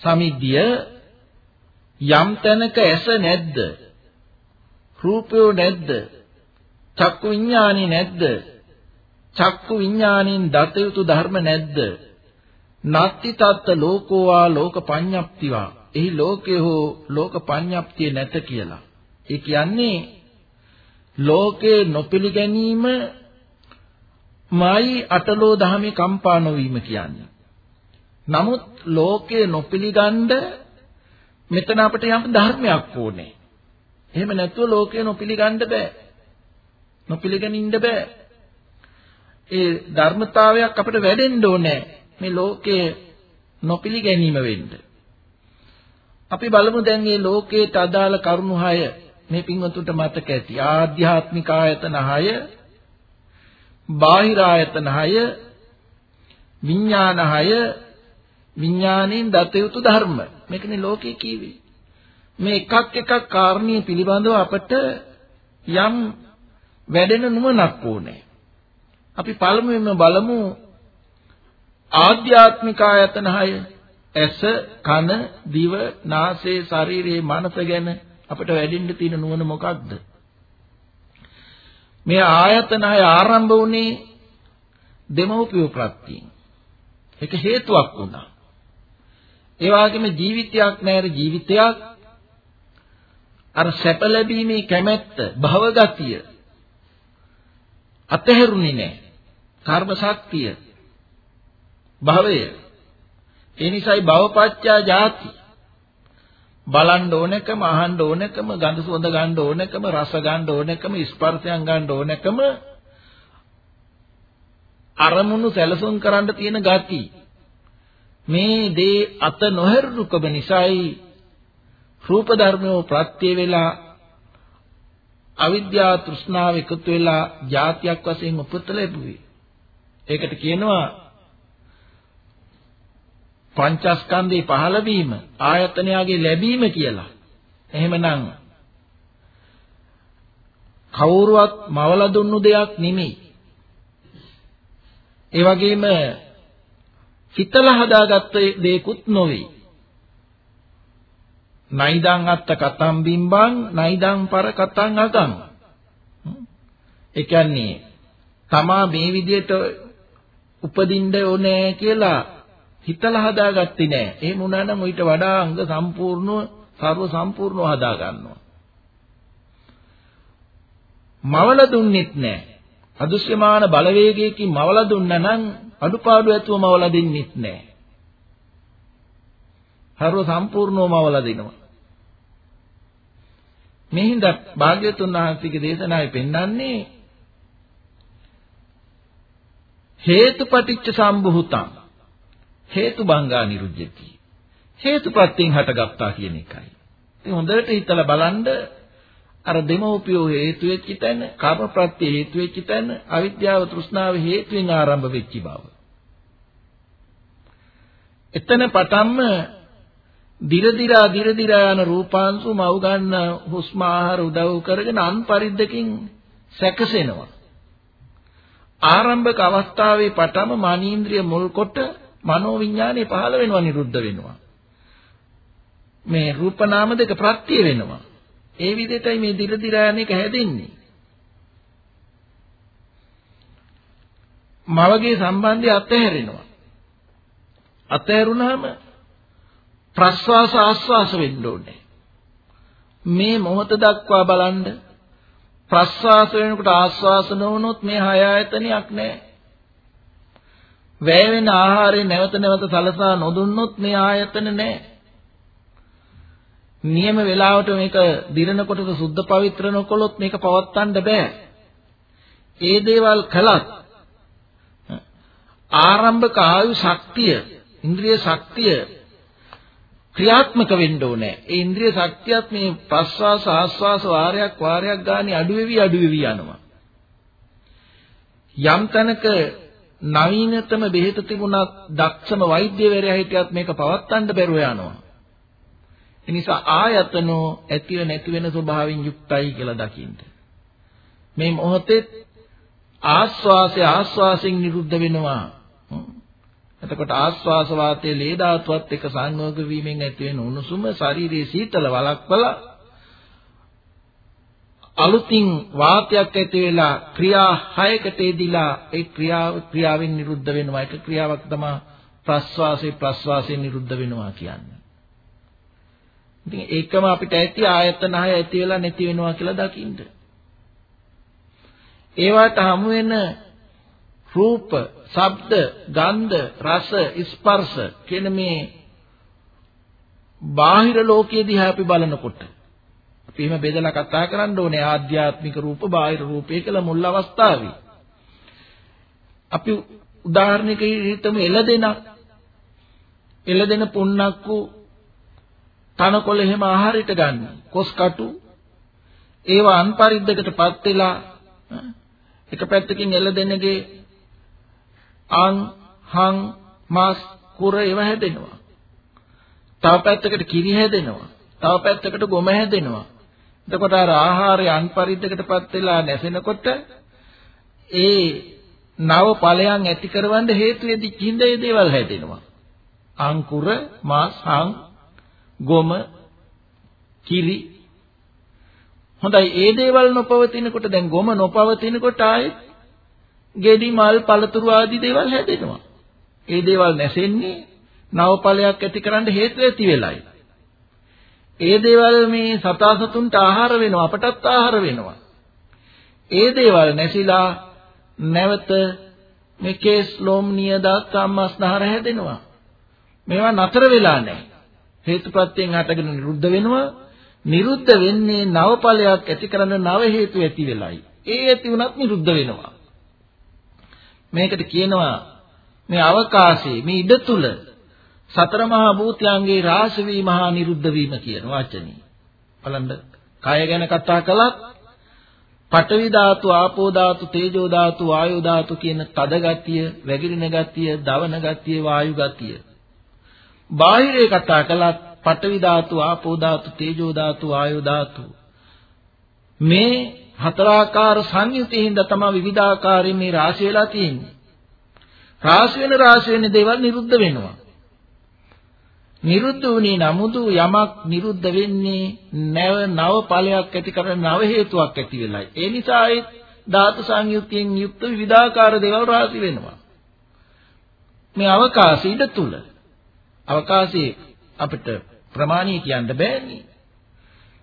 සමිද්ධිය යම් තැනක ඇස නැද්ද? රූපයෝ නැද්ද? චක්කු විඥානේ නැද්ද? චක්කු විඥානෙන් දත යුතු ධර්ම නැද්ද? නත්ති තත්ත ලෝකෝවා ලෝක පඤ්ඤප්තිවා එහි ලෝකේ හෝ ලෝක පඤ්ඤප්තිය නැත කියලා. ඒ කියන්නේ ලෝකේ නොපිළිගැනීම මයි අටලෝ දහමේ කම්පා නොවීම කියන්නේ. නමුත් ලෝකේ නොපිළිගන්න මෙතන අපිට යම් ධර්මයක් ඕනේ. එහෙම නැතුව ලෝකේ නොපිළිගන්න බෑ. නොපිළිගනින්න බෑ. ඒ ධර්මතාවයක් අපිට වැඩෙන්න ඕනේ. මේ ලෝකයේ නොපිළිගැනීම වෙන්න. අපි බලමු දැන් මේ ලෝකයට අදාළ කරුණු 6 මේ පින්වතුන්ට මතක ඇති. ආධ්‍යාත්මික ආයතන 6 බාහිර ආයතන 6 විඥාන 6 විඥාණයෙන් දත යුතු ධර්ම. මේකනේ ලෝකේ කියවේ මේ එකක් එකක් කාරණේ පිළිබඳව අපට යම් වැඩෙන නුවණක් ඕනේ. අපි පළමුවෙන්ම බලමු ආධ්‍යාත්මික ආයතන 6 ඇස කන දිව නාසය ශරීරයේ මනස ගැන අපිට වැඩින්න තියෙන නුවණ මොකක්ද? මේ ආයතන හය ආරම්භ වුණේ දෙමව්පිය ප්‍රත්‍යයෙන්. ඒක හේතුවක් වුණා. ඒ වගේම ජීවිතයක් නැර ජීවිතයක් අර සැප ලැබීමේ කැමැත්ත භවගතිය අතහැරුණේ නැහැ. කර්ම ශක්තිය භවය. ඒ නිසායි භවපච්චා ජාති බලන්න ඕනකම අහන්න ඕනකම ගඳ සුවඳ ගන්න ඕනකම රස ගන්න ඕනකම ස්පර්ශයන් ගන්න ඕනකම අරමුණු සැලසුම් කරන්න තියෙන gati මේ දේ අත නොහැරුණුකම නිසායි රූප ධර්මෝ ප්‍රත්‍ය වේලා අවිද්‍යාව තෘෂ්ණාව එකතු වෙලා જાතියක් වශයෙන් උපත ලැබුවේ. ඒකට කියනවා පංචස්කන්ධේ පහළ වීම ආයතනයාගේ ලැබීම කියලා. එහෙමනම් කවුරුවත් මවලා දුන්නු දෙයක් නෙමෙයි. ඒ වගේම හිතලා හදාගත්ත දෙයක්ුත් නොවේ. නයිදං අත්ත කතම් බිම්බං නයිදං පර කතං අගං. ඒ කියන්නේ තමා මේ විදිහට උපදින්න ඕනේ කියලා හිතලා හදාගත්තේ නෑ. එහෙම වුණා නම් ඊට වඩා අංග සම්පූර්ණව සර්ව සම්පූර්ණව හදා ගන්නවා. මවල දුන්නෙත් නැහැ. අදුශ්‍යමාන බලවේගයකින් මවල දුන්නා නම් අඩුපාඩු ඇතුව මවල දෙන්නෙත් නැහැ. සර්ව සම්පූර්ණව මවල දෙනවා. මේ හින්දා භාග්‍යතුන් වහන්සේගේ දේශනාවේ පෙන්වන්නේ හේතුපටිච්ච සම්භූතං හේතු බංගා නිරුද්ධති හේතුපත්යෙන් හටගත්තා කියන එකයි. ඉතින් හොඳට හිතලා බලන්න අර දෙමෝපියෝ හේතු වෙච්ච තැන, කර්මප්‍රත්‍ය හේතු වෙච්ච තැන, අවිද්‍යාව තෘෂ්ණාව හේතුවෙන් ආරම්භ වෙච්ච බව. එතන පටන්ම දිරදිරා දිරදිරා යන රූපාංශු මව් ගන්න හුස්ම ආහාර උදව් කරගෙන අන් පරිද්දකින් සැකසෙනවා. ආරම්භක අවස්ථාවේ පටම මානීන්ද්‍රිය මුල් කොට මනෝ විඥානේ පහළ වෙනවා නිරුද්ධ වෙනවා. මේ රූප නාම දෙක ප්‍රත්‍ය වෙනවා. ඒ විදිහටයි මේ දිර දිර යන එක හැදෙන්නේ. මවගේ සම්බන්ධය අත්හැරෙනවා. අත්හැරුණාම ප්‍රස්වාස ආස්වාස වෙන්න ඕනේ. මේ මොහොත දක්වා බලන්න ප්‍රස්වාස වෙනකොට ආස්වාස නොවුනොත් මේ හය ආයතනයක් නැහැ. වැය වෙන ආහාරය නැවත නැවත සලසා නොදුන්නොත් මේ ආයතන නැහැ. නියම වෙලාවට මේක දිරන කොටස සුද්ධ පවිත්‍ර නොකොලොත් මේක පවත්වන්න බෑ. ඒ දේවල් කළත් ආරම්භක ආයු ශක්තිය, ඉන්ද්‍රිය ශක්තිය ක්‍රියාත්මක වෙන්න ඕනේ. ඒ ඉන්ද්‍රිය ශක්තියත් මේ ප්‍රස්වාස ආස්වාස වාරයක් වාරයක් ගානේ අඩු වෙවි අඩු වෙවි යනවා. යම් තැනක නවීනතම බෙහෙත තිබුණත් දක්ෂම වෛද්‍යවරයා හිටියත් මේක පවත්වන්න බැරුව යනවා. ඒ නිසා ආයතනෝ ඇතිව නැති වෙන ස්වභාවයෙන් යුක්තයි කියලා දකින්න. මේ මොහොතේ ආස්වාසය ආස්වාසයෙන් නිරුද්ධ වෙනවා. එතකොට ආස්වාස වාතයේ ලේ ධාතුවත් එක්ක සංයෝග වීමෙන් ඇති වෙන උණුසුම ශාරීරියේ සීතල වළක්වලා අලුතින් වාතයක් ඇති වෙලා ක්‍රියා හයකට එදිලා ඒ ක්‍රියාව ක්‍රියාවෙන් නිරුද්ධ වෙනවා. ඒක ක්‍රියාවක් තමයි ප්‍රස්වාසයේ ප්‍රස්වාසයෙන් නිරුද්ධ වෙනවා කියන්නේ. ඉතින් ඒකම අපිට ඇති ආයතන හය ඇති වෙලා නැති වෙනවා කියලා දකින්න. ඒවට හමු වෙන රූප, ශබ්ද, ගන්ධ, රස, ස්පර්ශ කියන මේ බාහිර ලෝකයේ දිහා අපි බලනකොට අපි එහෙම බෙදලා කතා කරන්න ඕනේ ආධ්‍යාත්මික රූප, බාහිර රූපය කියලා මුල් අවස්ථාවේ. අපි උදාහරණයක හිතමු එළදෙන එළදෙන පුන්නක්කු තනකොළ එහෙම ආහාරයට ගන්න. කොස් කටු ඒවා අන්පරිද්දකටපත් වෙලා එක පැත්තකින් එළදෙනගේ අං හං මාස් කුර ඒව හැදෙනවා. තව පැත්තකට කිරි හැදෙනවා. තව පැත්තකට ගොම හැදෙනවා. එතකොට අර ආහාරය අන්පරිද්දකටපත් වෙලා නැසෙනකොට ඒ නව ඵලයන් ඇති කරවන්න හේතු වෙදි කිඳේ දේවල් හැදෙනවා. අංකුර මාස් හං ගොම කිරි හොඳයි ඒ දේවල් නොපවතිනකොට දැන් ගොම නොපවතිනකොට ආයෙත් ගෙඩි මල් පළතුරු ආදී දේවල් හැදෙනවා. ඒ දේවල් නැසෙන්නේ නවපලයක් ඇතිකරන්න හේතු ඇති වෙලයි. ඒ දේවල් මේ සතා සතුන්ට ආහාර වෙනවා අපටත් ආහාර වෙනවා. ඒ දේවල් නැසිලා නැවත මේ කේස් ලොම් නියදත් සම්මස්නහර හැදෙනවා. මේවා නතර වෙලා නැහැ. හේතුප්‍රත්‍යයෙන් හටගෙන නිරුද්ධ වෙනවා. නිරුද්ධ වෙන්නේ නවපලයක් ඇති කරන නව හේතු ඇති වෙලයි. ඒ ඇති වුණත් නිරුද්ධ වෙනවා. මේකට කියනවා මේ අවකාශයේ මේ ඉඩ තුල සතර මහා භූතයන්ගේ රාශි වීම හා නිරුද්ධ වීම කියන වචනේ. බලන්න කය ගැන කතා කළත් පඨවි ධාතු, ආපෝ ධාතු, තේජෝ ධාතු, වායෝ ධාතු කියන තද ගතිය, වැగిරින ගතිය, දවන ගතිය, වායු ගතිය. බාහිරේ කතා කළත් පඨවි ධාතු, ආපෝ ධාතු, තේජෝ ධාතු, වායෝ ධාතු. මේ හතරාකාර සංයුතියින්ද තමයි විවිධාකාරයෙන් මේ රාශි වෙලා තියෙන්නේ. රාශි වෙන රාශි වෙන දේවල් නිරුද්ධ වෙනවා. නිරුද්ධ වුණේ නමුදු යමක් නිරුද්ධ වෙන්නේ නැව නව ඵලයක් ඇති කරන නව හේතුවක් ඇති වෙලයි. ඒ නිසා ඒ ධාතු සංයුක්තියෙන් යුක්ත විවිධාකාර දේවල් රාශි වෙනවා. මේ අවකාශය ඉඳ තුල අවකාශයේ අපිට ප්‍රමාණී කියන්න බෑනේ.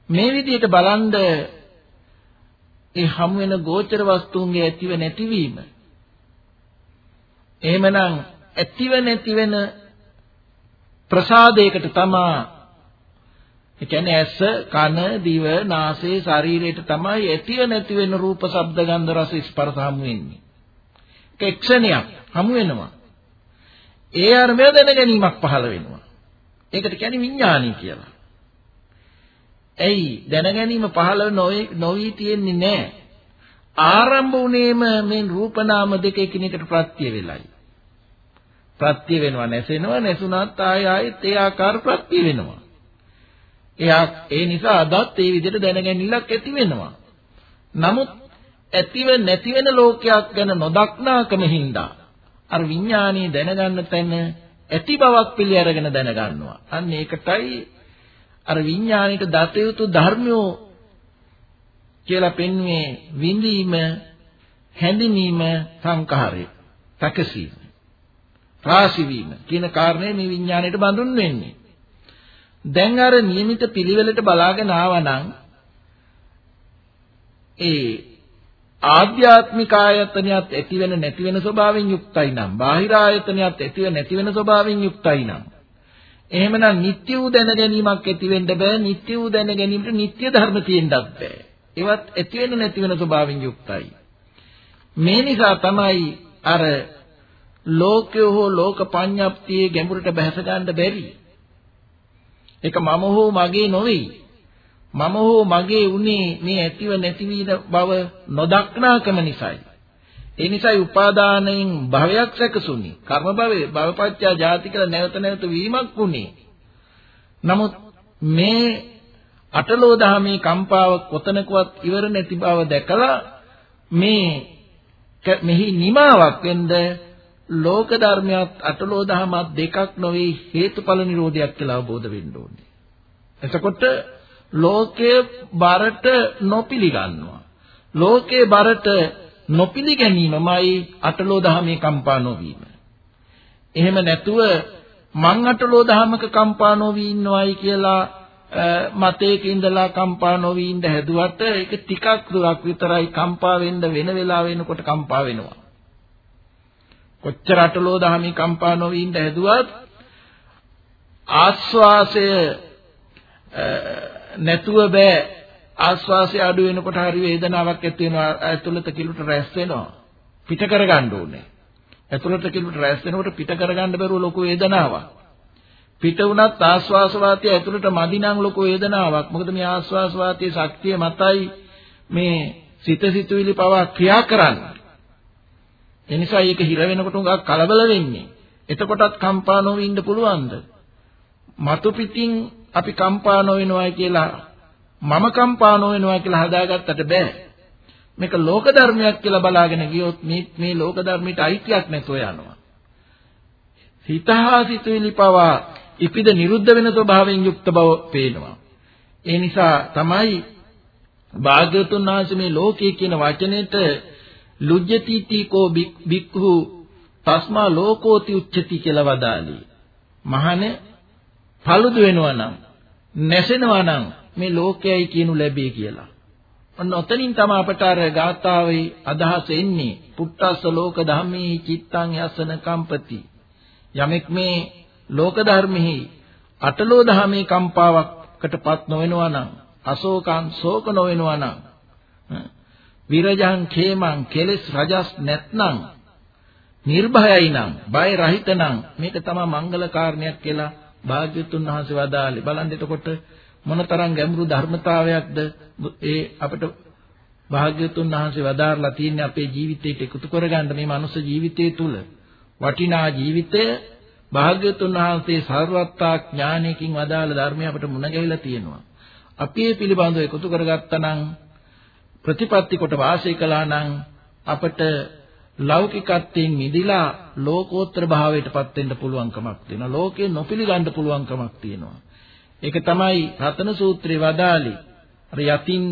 මේ විදිහට බලන්ද ඒ හමු වෙන ගෝචර වස්තුන්ගේ ඇතිව නැතිවීම එහෙමනම් ඇතිව නැති වෙන ප්‍රසාදයකට තමා. ඒ කියන්නේ ඇස කන දිව නාසය ශරීරයට තමයි ඇතිව නැති වෙන රූප ශබ්ද ගන්ධ රස ස්පර්ශ හමු වෙන්නේ. ඒක එක්ෂණයක් හමු වෙනවා. ඒ අර්මය දැන ගැනීමක් පහළ වෙනවා. ඒකට කියන්නේ විඥානී කියලා. ඇයි? දැන ගැනීම පහළ නොවි තියෙන්නේ නැහැ ආරම්භ වුණේම මේ රූප නාම දෙක එකිනෙකට ප්‍රත්‍ය වෙලයි. ප්‍රත්‍ය වෙනවා නැසෙනවා නැසුණත් ආය ආයෙත් ඒ ආකාර ප්‍රත්‍ය වෙනවා. එයා ඒ නිසා අදත් ඒ විදිහට දැනගැනිල්ලක් ඇති වෙනවා. නමුත් ඇතිව නැති වෙන ලෝකයක් ගැන නොදක්නාකම හින්දා අර විඥානීය දැනගන්න තැන ඇති බවක් පිළි අරගෙන දැනගන්නවා. අන්න ඒකටයි අර විඥාණයට දත යුතු ධර්මයෝ කියලා පෙන්වන්නේ විඳීම, හැඳිනීම, සංඛාරය, තකසීම. රාශි වීම කියන කාරණේ මේ විඥාණයට බඳුන් වෙන්නේ. දැන් අර નિયમિત පිළිවෙලට බලාගෙන ආවනම් ඒ ආධ්‍යාත්මික ආයතනයත් ඇති වෙන නැති වෙන ස්වභාවයෙන් යුක්තයි නම් බාහිර ආයතනයත් ඇති වෙන නැති වෙන ස්වභාවයෙන් යුක්තයි නම් එහෙමනම් නිට්ටය වූ දැන ගැනීමක් ඇති වෙන්න බෑ නිට්ටය වූ දැන ගැනීමට නිට්ටය ධර්ම තියෙන්නත් බෑ ඒවත් ඇති වෙන නැති වෙන ස්වභාවයෙන් යුක්තයි මේ නිසා තමයි අර ලෝකය හෝ ලෝක පඤ්ඤප්තියේ ගැඹුරට බැස ගන්න බැරි. ඒක මම හෝ මගේ නොවේ. මම හෝ මගේ උනේ මේ ඇතිව නැති බව නොදක්නාකම නිසායි. ඒ නිසායි උපාදානයෙන් භවයක් සැකසුනේ. කර්ම භවයේ භවපත්‍ය ජාති කියලා නැවත නැවත වීමක් වුනේ. නමුත් මේ අටලෝ දහමේ කම්පාව කොතනකවත් ඉවර නැති බව දැකලා මේ මෙහි නිමාවක් වෙන්න ලෝක ධර්මයක් අටලෝ දහමක් දෙකක් නොවේ හේතුඵල නිරෝධයක් කියලා අවබෝධ වෙන්න ඕනේ. එතකොට ලෝකයේ බරට නොපිලිගන්නවා. ලෝකයේ බරට නොපිලිගැනීමමයි අටලෝ දහමේ කම්පා නොවීම. එහෙම නැතුව මං අටලෝ දහමක කම්පා නොවී ඉන්නවයි කියලා මතයක ඉඳලා කම්පා නොවී ඉඳ හැදුවට ඒක ටිකක් දුරක් විතරයි කම්පා වෙන්න වෙන වෙලාව වෙනකොට කම්පා වෙනවා. කොච්චර අටලෝ දහමී කම්පා නොවී ඉඳ හැදුවත් ආස්වාසය නැතුව බෑ. ආස්වාසය අඩු වෙනකොට හරි වේදනාවක් ඇති වෙනවා. ඇතුළත කිලුට රැස් වෙනවා. පිට කරගන්න ඕනේ. ඇතුළත කිලුට රැස් වෙනකොට පිට කරගන්න බැරුව ලොකු වේදනාවක්. පිට වුණත් ආස්වාස වාතය ඇතුළට මදි නම් ලොකු වේදනාවක්. මොකද මේ ආස්වාස වාතයේ ශක්තිය මතයි මේ සිත සිතුවිලි පවා ක්‍රියා කරන්නේ. ඒ නිසා ඒක හිර වෙනකොට උඟක් කලබල වෙන්නේ. එතකොටත් කම්පා නොවී ඉන්න පුළුවන්ද? මතු පිටින් අපි කම්පා නොවෙනවයි කියලා මම කම්පා නොවෙනවා කියලා හදාගත්තට බෑ. මේක ලෝක ධර්මයක් කියලා බලාගෙන ගියොත් මේ මේ ලෝක ධර්මයට අයිතියක් නැතුව යනවා. හිතහා සිතුවිලි පවා ඉපිද නිරුද්ධ වෙන ස්වභාවයෙන් යුක්ත බව පේනවා. ඒ නිසා තමයි භාග්‍යවතුන් වහන්සේ මේ ලෝකයේ කියන වචනෙට ලුජ්ජතිති කෝ බික්ඛු තස්මා ලෝකෝති උච්චති කියලා වදාළි. මහණේ paludu වෙනවා නම් නැසෙනවා නම් මේ ලෝකයයි කියනු ලැබේ කියලා. ඔන්න ඔතනින් තමයි අපට අර ගාථාවේ අදහස එන්නේ. පුත්තස්ස ලෝක ධම්මේ චිත්තං යසන කම්පති. යමෙක් මේ ලෝක ධර්මෙහි අටලෝ ධමේ කම්පාවකටපත් නොවෙනවා නම් අශෝකං ශෝක නොවෙනවා නම් විරජං khේමං කෙලස් රජස් නැත්නම් නිර්භයයි නම් බය රහිත නම් මේක තමයි මංගල කාරණයක් කියලා භාග්‍යතුන් වහන්සේ වදාළේ. බලන්න එතකොට මොනතරම් ගැඹුරු ධර්මතාවයක්ද ඒ අපිට භාග්‍යතුන් වහන්සේ වදාarලා තියෙන්නේ අපේ ජීවිතයට එකතු කරගන්න මේ මනුස්ස ජීවිතය තුල වටිනා ජීවිතය භාග්‍යතුන් වහන්සේ සර්වත්තා ඥානයකින් වදාළ ධර්මය අපිට මුණ ගැහිලා තියෙනවා. අපි ඒ පිළිබඳව එකතු කරගත්තා නම් ප්‍රතිපත්ති කොට වාසය කළා නම් අපට ලෞකිකත්වයෙන් මිදිලා ලෝකෝත්තර භාවයටපත් වෙන්න පුළුවන්කමක් තියෙනවා. ලෝකේ නොපිළිගන්න පුළුවන්කමක් තියෙනවා. ඒක තමයි රතන සූත්‍රයේ වදාළි. අර යතින්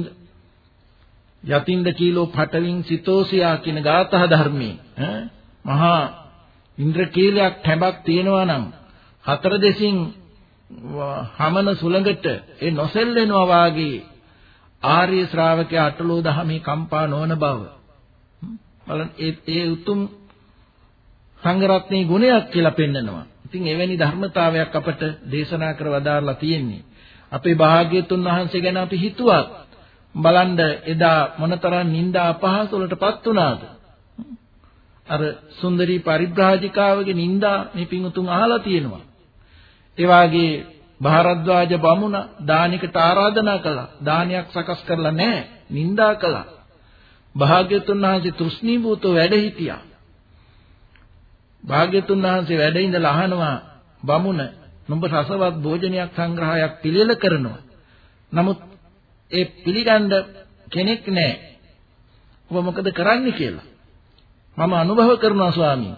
යතින්ද කීලෝ පටවින් සිතෝසියා කියන ගාථා ධර්මයේ මහා ඉන්ද්‍රකීලයක් හැබක් තියෙනවා නම් හතර දෙසින් හමන සුළඟට ඒ නොසෙල්වෙනවා වාගේ ආර්ය ශ්‍රාවකයා අටලෝ දහමේ කම්පා නොවන බව. බලන්න ඒ ඒ උතුම් සංගරත්නේ ගුණයක් කියලා පෙන්නනවා. ඉතින් එවැනි ධර්මතාවයක් අපට දේශනා කර වදාරලා තියෙන්නේ. අපේ භාග්‍යතුන් වහන්සේ ගැන අපි හිතුවත් බලන්න එදා මොනතරම් නිନ୍ଦා අපහාස වලටපත් වුණාද? අර සුන්දරී පරිබ්‍රාජිකාවගේ නිନ୍ଦා මේ පිං උතුම් අහලා තියෙනවා. ඒ වාගේ භාරද්වාජ බමුණ දානිකට ආරාධනා කළා. දානයක් සකස් කරලා නැහැ. නිന്ദා කළා. භාග්‍යතුන් වහන්සේ තෘෂ්ණීභූතව වැඩ හිටියා. භාග්‍යතුන් වහන්සේ වැඩ ඉඳලා අහනවා බමුණ නුඹ රසවත් භෝජනයක් සංග්‍රහයක් පිළියෙල කරනවා. නමුත් ඒ පිළිගන්න කෙනෙක් නැහැ. ඔබ මොකද කරන්නේ කියලා. මම අනුභව කරනවා ස්වාමී.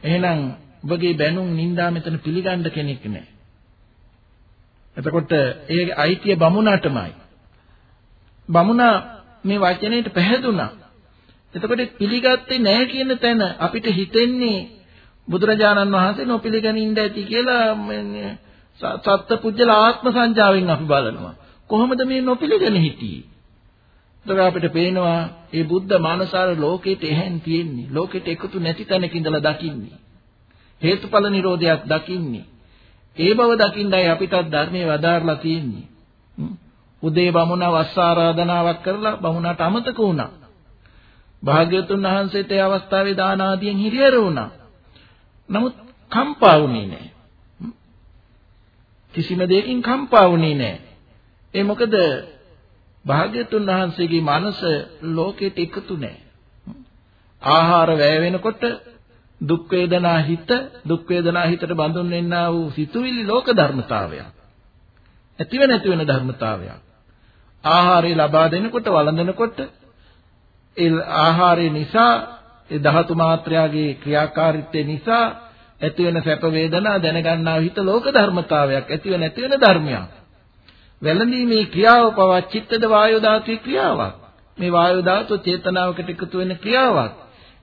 එහෙනම් ඔබගේ බැනුම් නින්දා මෙතන පිළිගන්න කෙනෙක් නැහැ. එතකොට ඒ අයිතිය බමුණාටමයි. බමුණා මේ වචනේට පැහැදුනා. එතකොට පිළිගත්තේ නැහැ කියන තැන අපිට හිතෙන්නේ බුදුරජාණන් වහන්සේ නොපිළිගනින්න ඇති කියලා සත්පුජ්‍යල ආත්ම සංජාවෙන් අපි බලනවා. කොහොමද මේ නොපිළිගෙන හිටියේ? එතකොට අපිට පේනවා මේ බුද්ධ මානසාර ලෝකෙට එහෙන් තියෙන්නේ. ලෝකෙට එකතු නැති තැනක ඉඳලා දකින්නේ. හේතුඵල නිරෝධයක් දකින්නේ. ඒ බව දකින්නයි අපිටත් ධර්මයේ වදාarලා තියෙන්නේ. උදේ බමුණ වස් ආරාධනාවක් කරලා බමුණට අමතක වුණා. භාග්‍යවතුන් වහන්සේට ඒ අවස්ථාවේ දාන ආදියෙන් හිරියර වුණා. නමුත් කම්පා වුණේ නැහැ. කිසිම දෙයකින් කම්පා වුණේ නැහැ. ඒ මොකද භාග්‍යතුන් වහන්සේගේ මනස ලෝකෙට එකතු නැහැ. ආහාර වැය වෙනකොට දුක් වේදනා හිත දුක් වේදනා හිතට බඳුන් වෙන්නා වූ සිතුවිලි ලෝක ධර්මතාවයක්. ඇතිව නැති වෙන ධර්මතාවයක්. ආහාරය ලබා දෙනකොට වළඳනකොට ඒ ආහාරය නිසා ඒ ධාතු මාත්‍රයාගේ ක්‍රියාකාරීත්වය නිසා ඇති වෙන සැප වේදනා දැනගන්නා හිත ලෝක ධර්මතාවයක් ඇතිව නැති වෙන ධර්මයක්. වැළඳීමේ ක්‍රියාව පවා චිත්තද වායෝ ධාතුවේ ක්‍රියාවක්. මේ වායෝ ධාතුව චේතනාවකට එකතු වෙන ක්‍රියාවක්.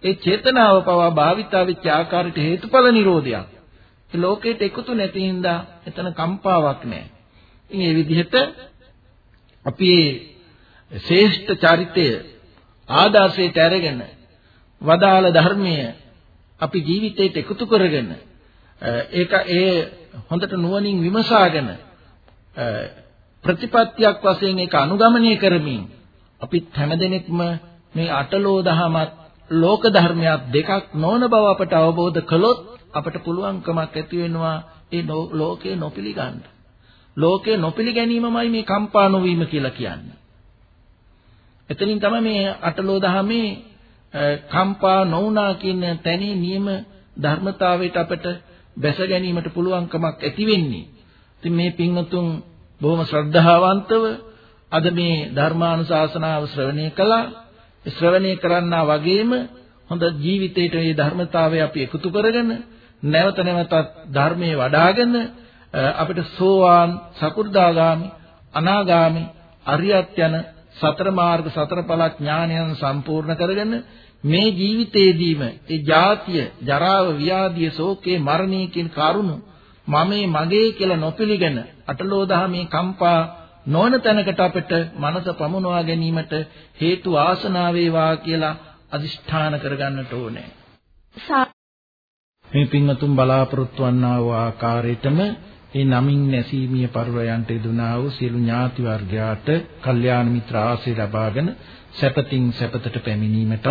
ඒ චේතනාව පවා භාවිතා වෙච්ච ආකාරයට හේතුඵල නිරෝධයක්. ඒ ලෝකයට එකතු නැති හින්දා එතන කම්පාවක් නැහැ. ඉතින් මේ විදිහට අපි ශ්‍රේෂ්ඨ චරිතය ආදර්ශයට අරගෙන වදාළ ධර්මය අපි ජීවිතයට එකතු කරගෙන ඒක ඒ හොඳට නුවණින් විමසාගෙන ප්‍රතිපත්තියක් වශයෙන් ඒක අනුගමනය කරමින් අපි හැමදෙනෙක්ම මේ අටලෝ දහමත් ලෝක ධර්මයක් දෙකක් නොවන බව අපට අවබෝධ කළොත් අපට පුළුවන්කමක් ඇති වෙනවා ඒ ලෝකේ නොපිළිගන්න. ලෝකේ නොපිළිගැනීමමයි මේ කම්පා නොවීම කියලා කියන්නේ. එතනින් තමයි මේ අටලෝ දහමේ කම්පා නොවුනා කියන තැනේ නියම ධර්මතාවයට අපට බැස ගැනීමට පුළුවන්කමක් ඇති වෙන්නේ. ඉතින් මේ පින්වතුන් බොහොම ශ්‍රද්ධාවන්තව අද මේ ධර්මානුශාසනාව ශ්‍රවණය කළා. ශ්‍රවණය කරන්නා වගේම හොඳ ජීවිතයට මේ ධර්මතාවය අපි එකතු කරගෙන නැවත නැවතත් ධර්මයේ වඩාගෙන අපිට සෝවාන් සකු르දාගාමි අනාගාමි අරියත් යන සතර මාර්ග සතර ඵල ඥානයන් සම්පූර්ණ කරගෙන මේ ජීවිතේදීම ඒ ජාතිය ජරාව ව්‍යාධිය ශෝකේ මරණය කියන කරුණු මමේ මගේ කියලා නොපිළිගෙන අටලෝ දහමේ කම්පා නොවන තැනකට අපිට මනස පමුණවා ගැනීමට හේතු ආසනාව වේවා කියලා අදිෂ්ඨාන කරගන්නට ඕනේ. මේ පින්වතුන් බලාපොරොත්තු වන්නා වූ ආකාරයටම ඒ නමින් නැසීමිය පරිවයන්ට යෙදුනා වූ සියලු ඥාති වර්ගයාට කල්යාණ මිත්‍ර ආශ්‍රය ලබාගෙන සැපතින් සැපතට පැමිණීමටත්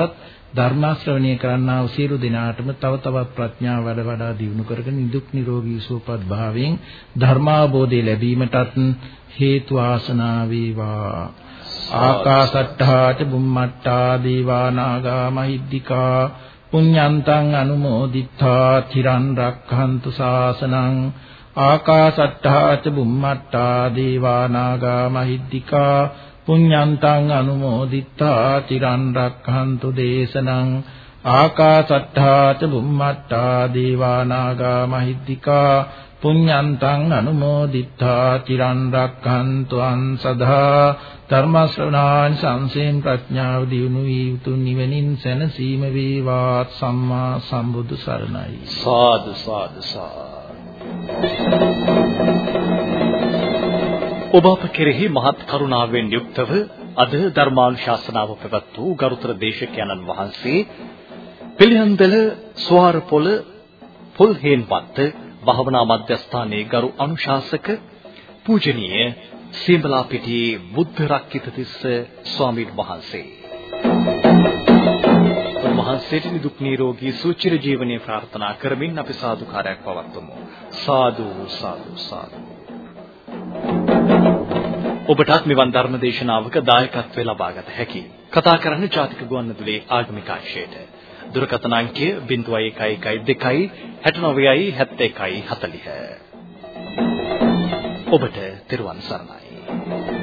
ධර්ම ශ්‍රවණය කරන්නා වූ සියලු දෙනාටම තව තවත් ප්‍රඥාව වඩ වඩා දියුණු කරගෙන නිදුක් නිරෝගී සුවපත් භාවයෙන් ධර්මාබෝධය ලැබීමටත් හේතු ආසනා වේවා. ආකාසට්ඨා ච බුම්මට්ඨා දේවා නාග මහිද්దికා පුඤ්ඤන්තං අනුමෝදිත්වා තිරන් රක්ඛන්තු ශාසනං ආකාසට්ඨා ච බුම්මට්ඨා දේවා නාග මහිද්దికා පුඤ්ඤන්තං අනුමෝදිත්වා තිරන් රක්ඛන්තු දේශනං. ආකාසට්ඨා ච බුම්මට්ටා දේවා නාග මහිද්దికා පුඤ්ඤන්තං අනුමෝදිත්වා තිරන් රක්ඛන්තු අංසදා ධර්ම ශ්‍රවණාන් සංසේන් ප්‍රඥාව දියුණු වී උතුම් නිවනින් සැනසීම වේවා සම්මා සම්බුදු සරණයි. සාදු සාදු සාදු. ඔබ අප කෙරෙහි මහත් කරුණාවෙන් යුක්තව අද ධර්මානුශාසනාව පැවැත් වූ ගරුතර දේශකයන්න් වහන්සේ පිළියන්දල ස්වාරපොළ පොල්හේන්පත්ත භාවනා මධ්‍යස්ථානයේ ගරු අනුශාසක පූජනීය සීමලාපිටියේ බුද්ධ රක්කිත තිස්ස ස්වාමීන් වහන්සේ. උන්වහන්සේට නිදුක් නිරෝගී සුවචිර ජීවනයේ ප්‍රාර්ථනා කරමින් අපි සාදුකාරයක් පවත්වමු. සාදු සාදු සාදු. ඔබටත් මෙවන් ධර්ම දේශනාවක දායකත්වය ලබා ගත හැකි. කතා කරන්න ජාතික ගුවන්විදුලියේ ආගමික අංශයට. දුරකථන අංකය 0112 69යි 71යි 40. ඔබට තෙරුවන් සරණයි.